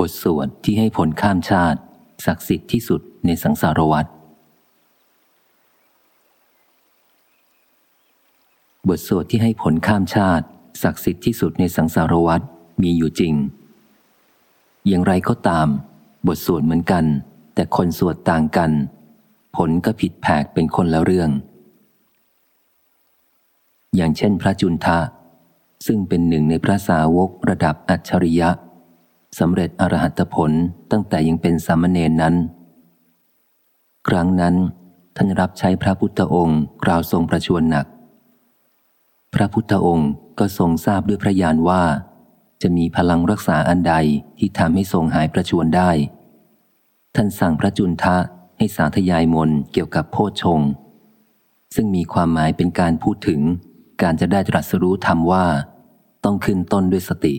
บทสวดที่ให้ผลข้ามชาติ ศักดิ์สิทธิ์ที่สุดในสังสารวัฏบทสวดที่ให้ผลข้ามชาติ ศักดิ์สิทธิ์ที่สุดในสังสารวัฏมีอยู่จริง อย่างไรก็ตาม บทสวดเหมือนกัน แต่คนสวดต่างกัน ผลก็ผิดแผกเป็นคนละเรื่อง อย่างเช่นพระจุนทะ ซึ่งเป็นหนึ่งในพระสาวกระดับอัจฉริยะ สำเร็จอรหัตผลตั้งแต่ยังเป็นสามเณรนั้น ครั้งนั้น ท่านรับใช้พระพุทธองค์กล่าวทรงประชวรหนัก พระพุทธองค์ก็ทรงทราบด้วยพระญาณว่า จะมีพลังรักษาอันใดที่ทำให้ทรงหายประชวรได้ ท่านสั่งพระจุนทะให้สาธยายมนเกี่ยวกับโพชง ซึ่งมีความหมายเป็นการพูดถึงการจะได้ตรัสรู้ธรรมว่า ต้องขึ้นต้นด้วยสติ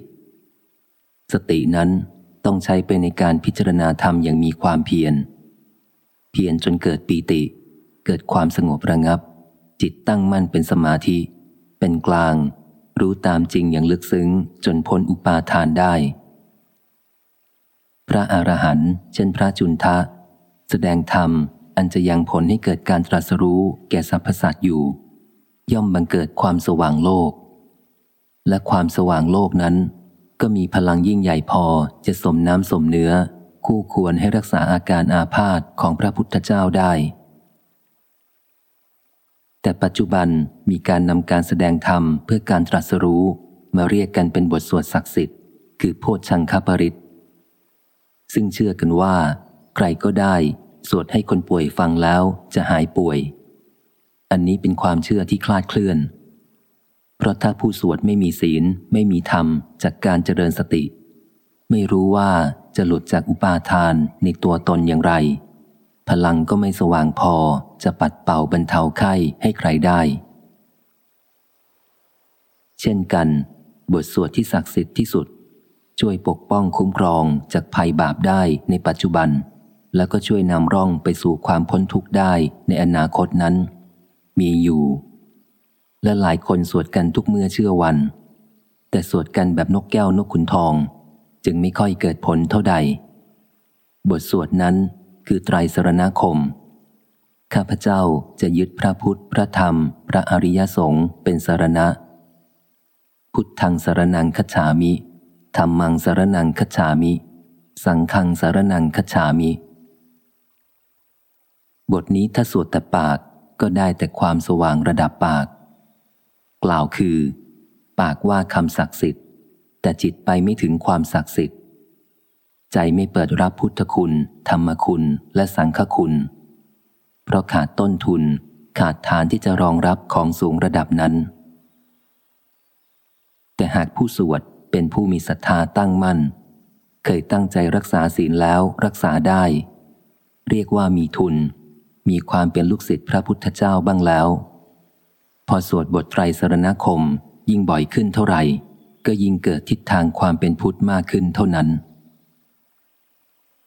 สตินั้นต้องใช้ไปในการพิจารณาธรรมอย่างมีความเพียร เพียรจนเกิดปีติ เกิดความสงบระงับ จิตตั้งมั่นเป็นสมาธิ เป็นกลาง รู้ตามจริงอย่างลึกซึ้งจนพ้นอุปาทานได้ พระอรหันต์เช่นพระจุนทะ แสดงธรรมอันจะยังผลให้เกิดการตรัสรู้แก่สรรพสัตว์อยู่ ย่อมบังเกิดความสว่างโลก และความสว่างโลกนั้น ก็มีพลังยิ่งใหญ่พอจะสมน้ำสมเนื้อ คู่ควรให้รักษาอาการอาพาธของพระพุทธเจ้าได้ แต่ปัจจุบันมีการนำการแสดงธรรมเพื่อการตรัสรู้มาเรียกกันเป็นบทสวดศักดิ์สิทธิ์ คือโพชังคปริตซึ่งเชื่อกันว่า ใครก็ได้ สวดให้คนป่วยฟังแล้วจะหายป่วย อันนี้เป็นความเชื่อที่คลาดเคลื่อน เพราะถ้าผู้สวดไม่มีศีล ไม่มีธรรมจากการเจริญสติ ไม่รู้ว่าจะหลุดจากอุปาทานในตัวตนอย่างไร พลังก็ไม่สว่างพอจะปัดเป่าบรรเทาไข้ให้ใครได้ เช่นกัน บทสวดที่ศักดิ์สิทธิ์ที่สุด ช่วยปกป้องคุ้มครองจากภัยบาปได้ในปัจจุบัน แล้วก็ช่วยนำร่องไปสู่ความพ้นทุกข์ได้ในอนาคตนั้น มีอยู่ และหลายคนสวดกันทุกเมื่อเชื่อวัน แต่สวดกันแบบนกแก้วนกขุนทอง จึงไม่ค่อยเกิดผลเท่าใด บทสวดนั้นคือไตรสรณคม ข้าพเจ้าจะยึดพระพุทธ พระธรรม พระอริยสงฆ์เป็นสารณะ พุทธังสารนังคฉามิธรรมังสารนังคฉามิ สังฆังสารนังคฉามิ บทนี้ถ้าสวดแต่ปากก็ได้แต่ความสว่างระดับปาก กล่าวคือ ปากว่าคำศักดิ์สิทธิ์ แต่จิตไปไม่ถึงความศักดิ์สิทธิ์ ใจไม่เปิดรับพุทธคุณ ธรรมคุณและสังฆคุณ เพราะขาดต้นทุนขาดฐานที่จะรองรับของสูงระดับนั้น แต่หากผู้สวดเป็นผู้มีศรัทธาตั้งมั่น เคยตั้งใจรักษาศีลแล้วรักษาได้ เรียกว่ามีทุน มีความเป็นลูกศิษย์พระพุทธเจ้าบ้างแล้ว พอสวดบทไตรสรณคม ยิ่งบ่อยขึ้นเท่าไหร่ ก็ยิ่งเกิดทิศทางความเป็นพุทธมากขึ้นเท่านั้น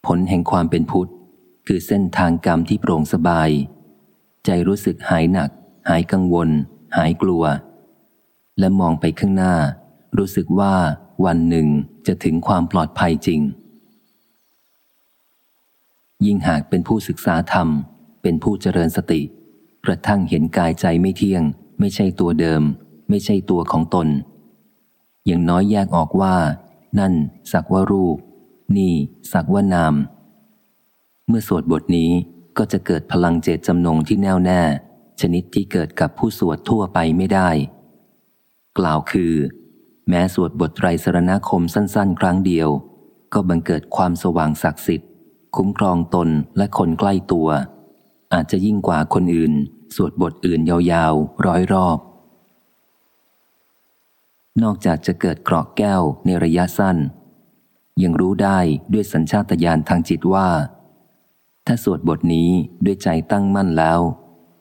ผลแห่งความเป็นพุทธ คือเส้นทางกรรมที่โปร่งสบาย ใจรู้สึกหายหนัก หายกังวล หายกลัว และมองไปข้างหน้า รู้สึกว่าวันหนึ่งจะถึงความปลอดภัยจริง ยิ่งหากเป็นผู้ศึกษาธรรม เป็นผู้เจริญสติ กระทั่งเห็นกายใจไม่เที่ยง ไม่ใช่ตัวเดิม ไม่ใช่ตัวของตน อย่างน้อยแยกออกว่า นั่น สักว่ารูป นี่ สักว่านาม เมื่อสวดบทนี้ก็จะเกิดพลังเจตจำนงที่แน่วแน่ ชนิดที่เกิดกับผู้สวดทั่วไปไม่ได้ กล่าวคือ แม้สวดบทไตรสรณคมสั้น ๆ ครั้งเดียว ก็บังเกิดความสว่างศักดิ์สิทธิ์ คุ้มครองตนและคนใกล้ตัว อาจจะยิ่งกว่าคนอื่น สวดบทอื่นยาวๆ ร้อยรอบ นอกจากจะเกิดกรอกแก้วในระยะสั้น ยังรู้ได้ด้วยสัญชาตญาณทางจิตว่า ถ้าสวดบทนี้ด้วยใจตั้งมั่นแล้ว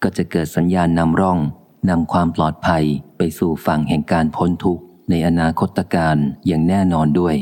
ก็จะเกิดสัญญาณนำร่องนำความปลอดภัยไปสู่ฝั่งแห่งการพ้นทุกข์ในอนาคตการอย่างแน่นอนด้วย